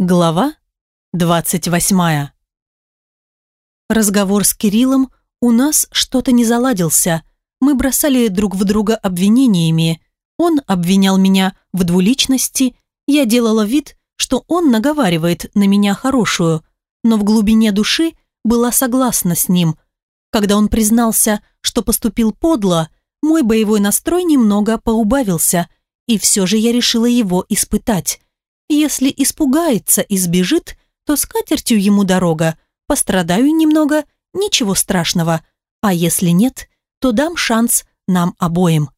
Глава 28 Разговор с Кириллом у нас что-то не заладился. Мы бросали друг в друга обвинениями. Он обвинял меня в двуличности, я делала вид, что он наговаривает на меня хорошую, но в глубине души была согласна с ним. Когда он признался, что поступил подло, мой боевой настрой немного поубавился, и все же я решила его испытать. Если испугается и сбежит, то с катертью ему дорога. Пострадаю немного, ничего страшного. А если нет, то дам шанс нам обоим.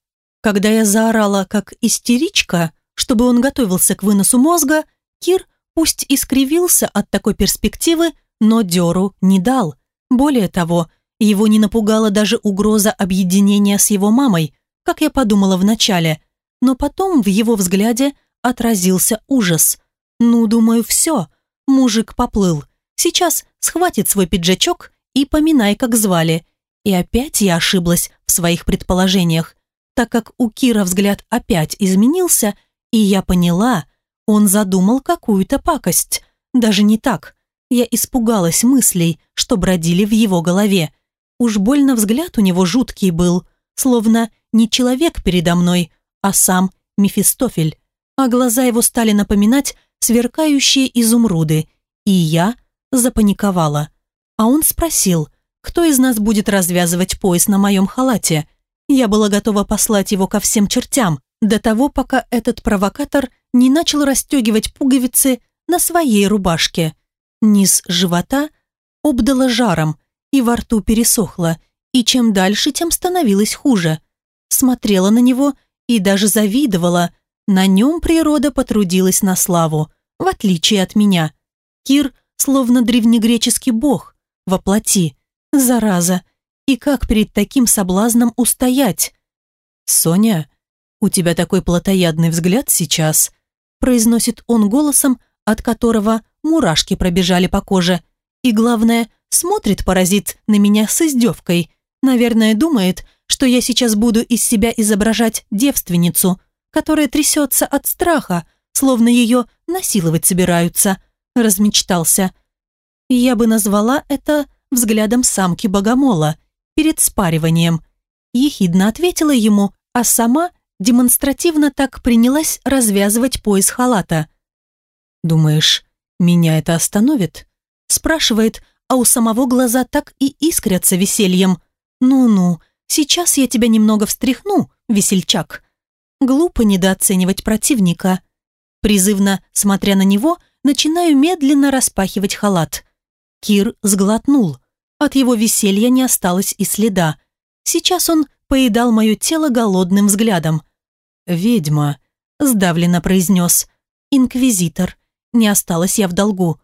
Когда я заорала как истеричка, чтобы он готовился к выносу мозга, Кир пусть и скривился от такой перспективы, но дёру не дал. Более того, его не напугала даже угроза объединения с его мамой, как я подумала вначале, но потом в его взгляде отразился ужас. «Ну, думаю, все. Мужик поплыл. Сейчас схватит свой пиджачок и поминай, как звали». И опять я ошиблась в своих предположениях, так как у Кира взгляд опять изменился, и я поняла, он задумал какую-то пакость. Даже не так. Я испугалась мыслей, что бродили в его голове. Уж больно взгляд у него жуткий был, словно не человек передо мной, а сам Мефистофель а глаза его стали напоминать сверкающие изумруды, и я запаниковала. А он спросил, кто из нас будет развязывать пояс на моем халате. Я была готова послать его ко всем чертям, до того, пока этот провокатор не начал расстегивать пуговицы на своей рубашке. Низ живота обдало жаром, и во рту пересохло, и чем дальше, тем становилось хуже. Смотрела на него и даже завидовала, на нем природа потрудилась на славу, в отличие от меня. Кир словно древнегреческий бог, воплоти. Зараза. И как перед таким соблазном устоять? «Соня, у тебя такой плотоядный взгляд сейчас», произносит он голосом, от которого мурашки пробежали по коже. И главное, смотрит паразит на меня с издевкой. Наверное, думает, что я сейчас буду из себя изображать девственницу – которая трясется от страха, словно ее насиловать собираются, размечтался. Я бы назвала это взглядом самки богомола перед спариванием. Ехидно ответила ему, а сама демонстративно так принялась развязывать пояс халата. «Думаешь, меня это остановит?» спрашивает, а у самого глаза так и искрятся весельем. «Ну-ну, сейчас я тебя немного встряхну, весельчак», Глупо недооценивать противника. Призывно, смотря на него, начинаю медленно распахивать халат. Кир сглотнул. От его веселья не осталось и следа. Сейчас он поедал мое тело голодным взглядом. «Ведьма», — сдавленно произнес. «Инквизитор. Не осталась я в долгу.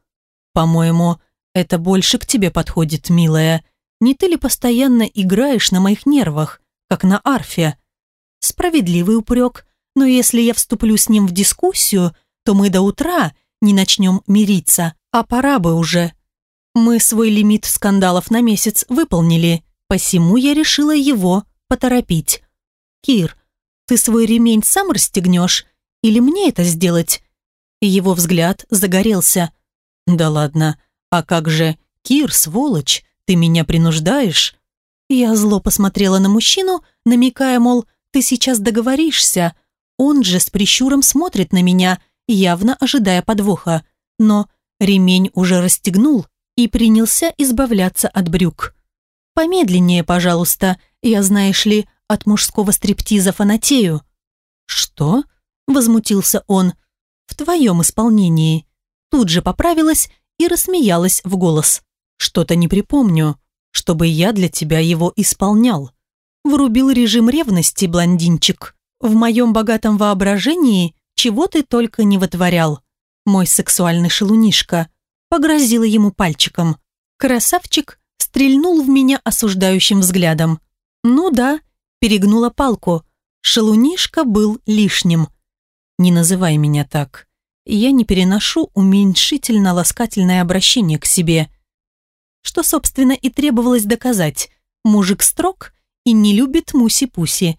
По-моему, это больше к тебе подходит, милая. Не ты ли постоянно играешь на моих нервах, как на арфе?» Справедливый упрек, но если я вступлю с ним в дискуссию, то мы до утра не начнем мириться, а пора бы уже. Мы свой лимит скандалов на месяц выполнили, посему я решила его поторопить. «Кир, ты свой ремень сам расстегнешь? Или мне это сделать?» Его взгляд загорелся. «Да ладно, а как же, Кир, сволочь, ты меня принуждаешь?» Я зло посмотрела на мужчину, намекая, мол, ты сейчас договоришься. Он же с прищуром смотрит на меня, явно ожидая подвоха. Но ремень уже расстегнул и принялся избавляться от брюк. «Помедленнее, пожалуйста, я, знаешь ли, от мужского стриптиза фанатею». «Что?» – возмутился он. «В твоем исполнении». Тут же поправилась и рассмеялась в голос. «Что-то не припомню, чтобы я для тебя его исполнял». Врубил режим ревности, блондинчик. В моем богатом воображении чего ты только не вытворял. Мой сексуальный шелунишка. Погрозила ему пальчиком. Красавчик стрельнул в меня осуждающим взглядом. Ну да, перегнула палку. Шелунишка был лишним. Не называй меня так. Я не переношу уменьшительно-ласкательное обращение к себе. Что, собственно, и требовалось доказать. Мужик строг и не любит Муси-Пуси.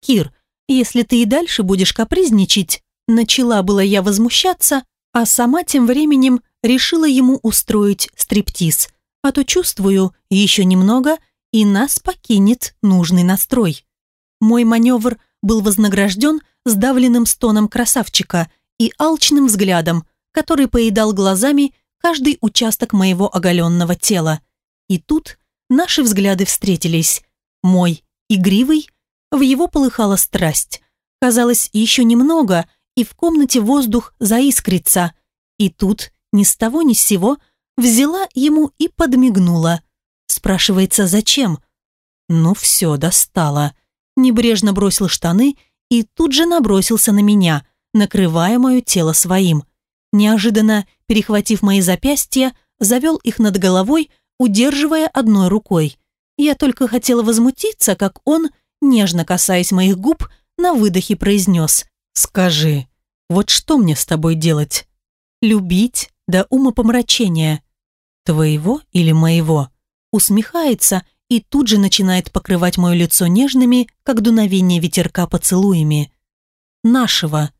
Кир, если ты и дальше будешь капризничать, начала была я возмущаться, А сама тем временем решила ему устроить стриптиз, а то чувствую, еще немного, и нас покинет нужный настрой. Мой маневр был вознагражден сдавленным стоном красавчика и алчным взглядом, который поедал глазами каждый участок моего оголенного тела. И тут наши взгляды встретились. Мой игривый, в его полыхала страсть. Казалось, еще немного, и в комнате воздух заискрится. И тут, ни с того ни с сего, взяла ему и подмигнула. Спрашивается, зачем? Ну все, достала. Небрежно бросил штаны и тут же набросился на меня, накрывая мое тело своим. Неожиданно, перехватив мои запястья, завел их над головой, удерживая одной рукой. Я только хотела возмутиться, как он, нежно касаясь моих губ, на выдохе произнес «Скажи, вот что мне с тобой делать? Любить до умопомрачения? Твоего или моего?» Усмехается и тут же начинает покрывать мое лицо нежными, как дуновение ветерка поцелуями. «Нашего».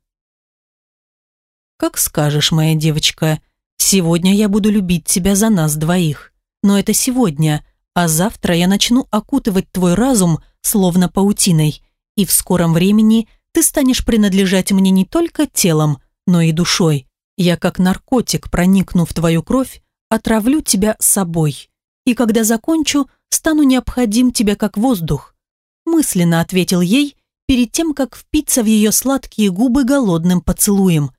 «Как скажешь, моя девочка, сегодня я буду любить тебя за нас двоих. Но это сегодня, а завтра я начну окутывать твой разум словно паутиной, и в скором времени ты станешь принадлежать мне не только телом, но и душой. Я как наркотик, проникну в твою кровь, отравлю тебя собой. И когда закончу, стану необходим тебе как воздух. Мысленно ответил ей, перед тем, как впиться в ее сладкие губы голодным поцелуем.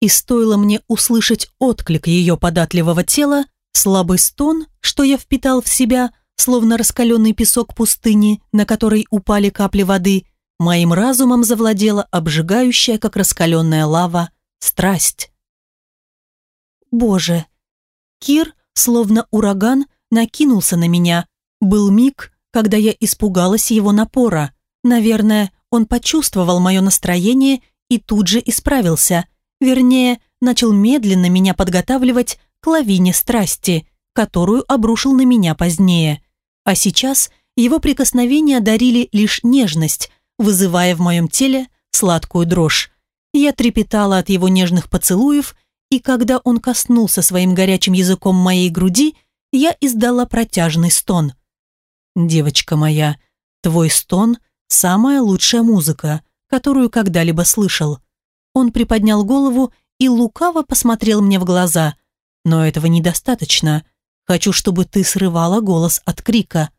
И стоило мне услышать отклик ее податливого тела, слабый стон, что я впитал в себя, словно раскаленный песок пустыни, на который упали капли воды, моим разумом завладела обжигающая, как раскаленная лава, страсть. Боже! Кир, словно ураган, накинулся на меня. Был миг, когда я испугалась его напора. Наверное, он почувствовал мое настроение и тут же исправился. Вернее, начал медленно меня подготавливать к лавине страсти, которую обрушил на меня позднее. А сейчас его прикосновения дарили лишь нежность, вызывая в моем теле сладкую дрожь. Я трепетала от его нежных поцелуев, и когда он коснулся своим горячим языком моей груди, я издала протяжный стон. «Девочка моя, твой стон – самая лучшая музыка, которую когда-либо слышал». Он приподнял голову и лукаво посмотрел мне в глаза. «Но этого недостаточно. Хочу, чтобы ты срывала голос от крика».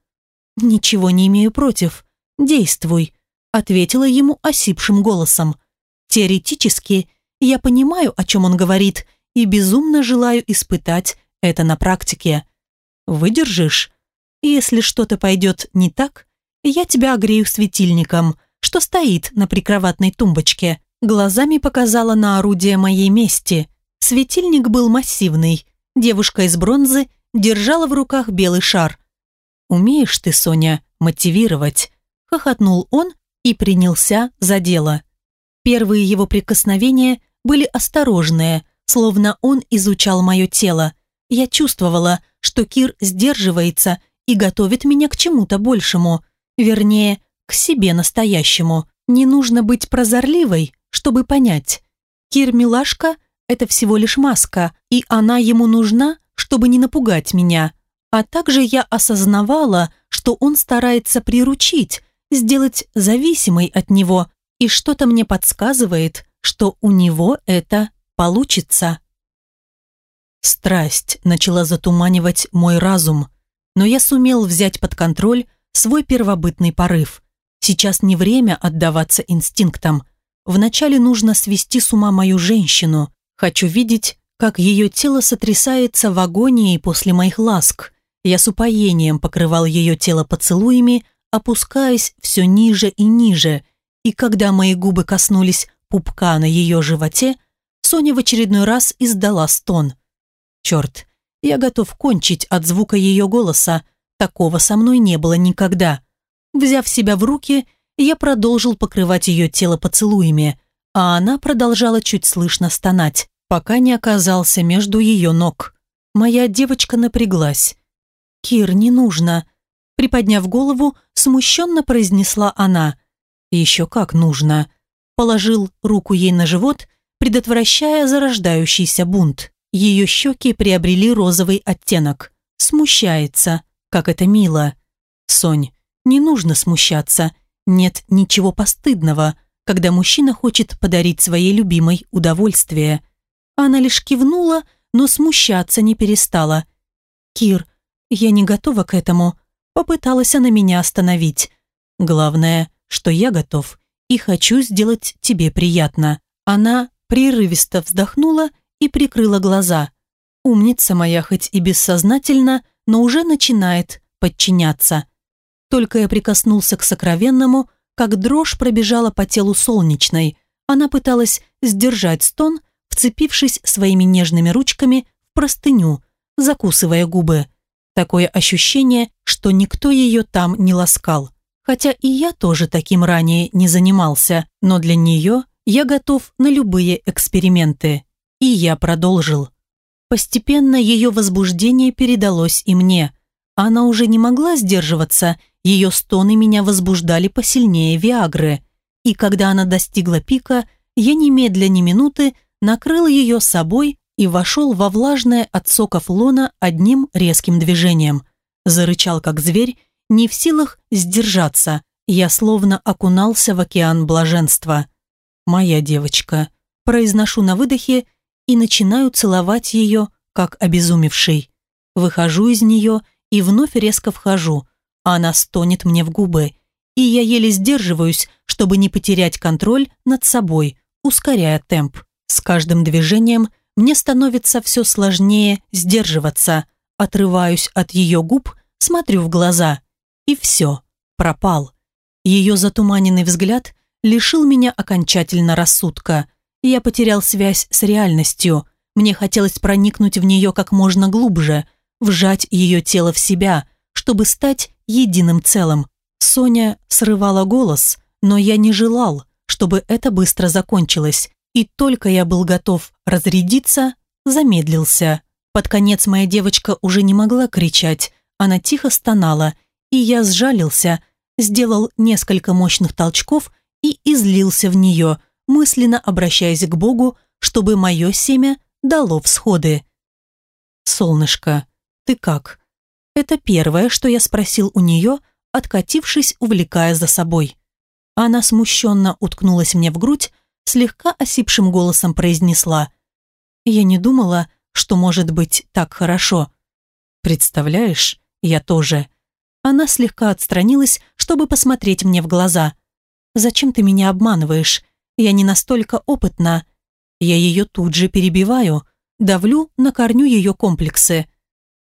«Ничего не имею против. Действуй», – ответила ему осипшим голосом. «Теоретически я понимаю, о чем он говорит, и безумно желаю испытать это на практике. Выдержишь? Если что-то пойдет не так, я тебя огрею светильником, что стоит на прикроватной тумбочке». Глазами показала на орудие моей мести. Светильник был массивный. Девушка из бронзы держала в руках белый шар. «Умеешь ты, Соня, мотивировать?» Хохотнул он и принялся за дело. Первые его прикосновения были осторожные, словно он изучал мое тело. Я чувствовала, что Кир сдерживается и готовит меня к чему-то большему, вернее, к себе настоящему. Не нужно быть прозорливой, чтобы понять. Кир милашка – это всего лишь маска, и она ему нужна, чтобы не напугать меня. А также я осознавала, что он старается приручить, сделать зависимой от него, и что-то мне подсказывает, что у него это получится. Страсть начала затуманивать мой разум, но я сумел взять под контроль свой первобытный порыв. Сейчас не время отдаваться инстинктам. Вначале нужно свести с ума мою женщину. Хочу видеть, как ее тело сотрясается в агонии после моих ласк. Я с упоением покрывал ее тело поцелуями, опускаясь все ниже и ниже, и когда мои губы коснулись пупка на ее животе, Соня в очередной раз издала стон. Черт, я готов кончить от звука ее голоса, такого со мной не было никогда. Взяв себя в руки, я продолжил покрывать ее тело поцелуями, а она продолжала чуть слышно стонать, пока не оказался между ее ног. Моя девочка напряглась. «Кир, не нужно», приподняв голову, смущенно произнесла она. «Еще как нужно». Положил руку ей на живот, предотвращая зарождающийся бунт. Ее щеки приобрели розовый оттенок. Смущается, как это мило. Сонь, не нужно смущаться. Нет ничего постыдного, когда мужчина хочет подарить своей любимой удовольствие. Она лишь кивнула, но смущаться не перестала. «Кир, я не готова к этому», — попыталась она меня остановить. «Главное, что я готов и хочу сделать тебе приятно». Она прерывисто вздохнула и прикрыла глаза. Умница моя хоть и бессознательно, но уже начинает подчиняться. Только я прикоснулся к сокровенному, как дрожь пробежала по телу солнечной. Она пыталась сдержать стон, вцепившись своими нежными ручками в простыню, закусывая губы. Такое ощущение, что никто ее там не ласкал. Хотя и я тоже таким ранее не занимался, но для нее я готов на любые эксперименты. И я продолжил. Постепенно ее возбуждение передалось и мне. Она уже не могла сдерживаться, ее стоны меня возбуждали посильнее Виагры. И когда она достигла пика, я немедля ни минуты накрыл ее собой и вошел во влажное от соков лона одним резким движением. Зарычал, как зверь, не в силах сдержаться. Я словно окунался в океан блаженства. «Моя девочка», произношу на выдохе и начинаю целовать ее, как обезумевший. Выхожу из нее и вновь резко вхожу. Она стонет мне в губы, и я еле сдерживаюсь, чтобы не потерять контроль над собой, ускоряя темп. С каждым движением мне становится все сложнее сдерживаться. Отрываюсь от ее губ, смотрю в глаза. И все, пропал. Ее затуманенный взгляд лишил меня окончательно рассудка. Я потерял связь с реальностью. Мне хотелось проникнуть в нее как можно глубже, вжать ее тело в себя, чтобы стать единым целым. Соня срывала голос, но я не желал, чтобы это быстро закончилось, и только я был готов разрядиться, замедлился. Под конец моя девочка уже не могла кричать, она тихо стонала, и я сжалился, сделал несколько мощных толчков и излился в нее, мысленно обращаясь к Богу, чтобы мое семя дало всходы. «Солнышко, ты как?» Это первое, что я спросил у нее, откатившись, увлекая за собой. Она смущенно уткнулась мне в грудь, слегка осипшим голосом произнесла. «Я не думала, что может быть так хорошо. Представляешь, я тоже». Она слегка отстранилась, чтобы посмотреть мне в глаза. «Зачем ты меня обманываешь? Я не настолько опытна». Я ее тут же перебиваю, давлю на корню ее комплексы.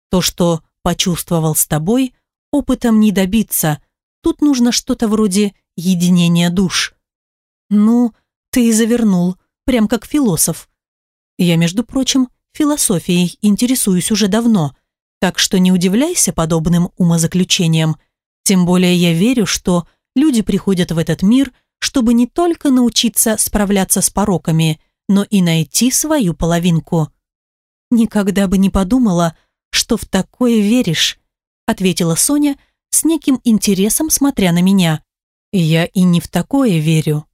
То, что почувствовал с тобой, опытом не добиться. Тут нужно что-то вроде единения душ. Ну, ты и завернул, прям как философ. Я, между прочим, философией интересуюсь уже давно, так что не удивляйся подобным умозаключениям. Тем более я верю, что люди приходят в этот мир, чтобы не только научиться справляться с пороками, но и найти свою половинку. Никогда бы не подумала, что в такое веришь», ответила Соня с неким интересом, смотря на меня. «Я и не в такое верю»,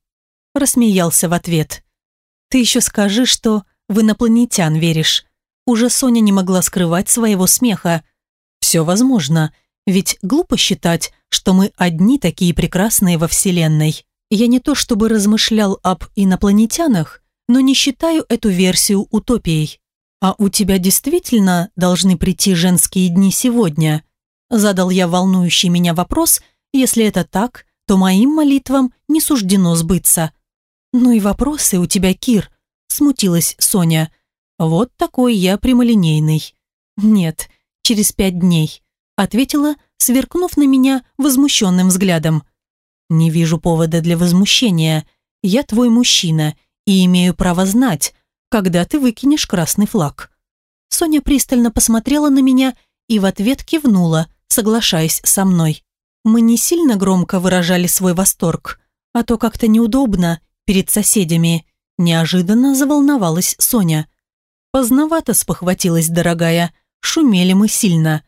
рассмеялся в ответ. «Ты еще скажи, что в инопланетян веришь». Уже Соня не могла скрывать своего смеха. «Все возможно, ведь глупо считать, что мы одни такие прекрасные во Вселенной. Я не то чтобы размышлял об инопланетянах, но не считаю эту версию утопией. «А у тебя действительно должны прийти женские дни сегодня?» Задал я волнующий меня вопрос. Если это так, то моим молитвам не суждено сбыться. «Ну и вопросы у тебя, Кир», – смутилась Соня. «Вот такой я прямолинейный». «Нет, через пять дней», – ответила, сверкнув на меня возмущенным взглядом. «Не вижу повода для возмущения. Я твой мужчина и имею право знать, когда ты выкинешь красный флаг». Соня пристально посмотрела на меня и в ответ кивнула, соглашаясь со мной. Мы не сильно громко выражали свой восторг, а то как-то неудобно перед соседями. Неожиданно заволновалась Соня. Поздновато спохватилась, дорогая, шумели мы сильно.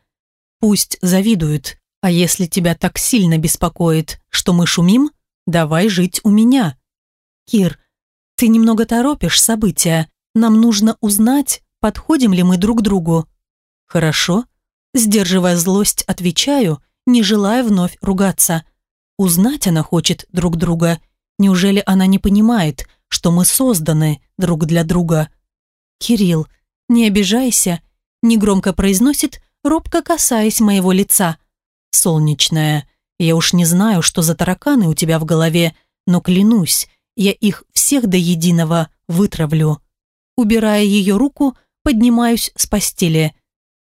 Пусть завидуют, а если тебя так сильно беспокоит, что мы шумим, давай жить у меня. Кир, Ты немного торопишь события. Нам нужно узнать, подходим ли мы друг другу. Хорошо. Сдерживая злость, отвечаю, не желая вновь ругаться. Узнать она хочет друг друга. Неужели она не понимает, что мы созданы друг для друга? Кирилл, не обижайся, негромко произносит, робко касаясь моего лица. Солнечная, я уж не знаю, что за тараканы у тебя в голове, но клянусь, я их всех до единого вытравлю. Убирая ее руку, поднимаюсь с постели.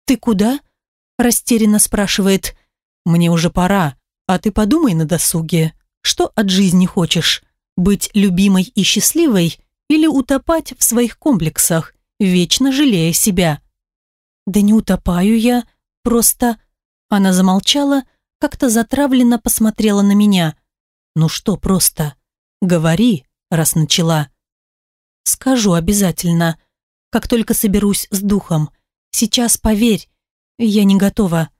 «Ты куда?» – растерянно спрашивает. «Мне уже пора, а ты подумай на досуге. Что от жизни хочешь? Быть любимой и счастливой или утопать в своих комплексах, вечно жалея себя?» «Да не утопаю я, просто...» Она замолчала, как-то затравленно посмотрела на меня. «Ну что просто? Говори, раз начала». «Скажу обязательно, как только соберусь с духом. Сейчас, поверь, я не готова».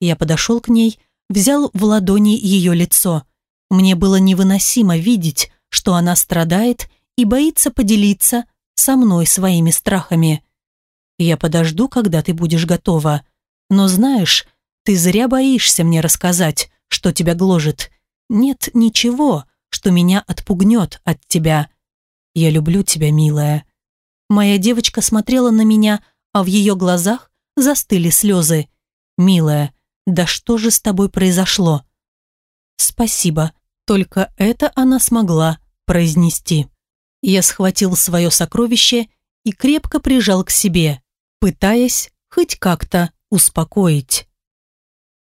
Я подошел к ней, взял в ладони ее лицо. Мне было невыносимо видеть, что она страдает и боится поделиться со мной своими страхами. «Я подожду, когда ты будешь готова. Но знаешь, ты зря боишься мне рассказать, что тебя гложет. Нет ничего, что меня отпугнет от тебя. Я люблю тебя, милая». Моя девочка смотрела на меня, а в ее глазах застыли слезы. «Милая, да что же с тобой произошло?» «Спасибо», только это она смогла произнести. Я схватил свое сокровище и крепко прижал к себе, пытаясь хоть как-то успокоить.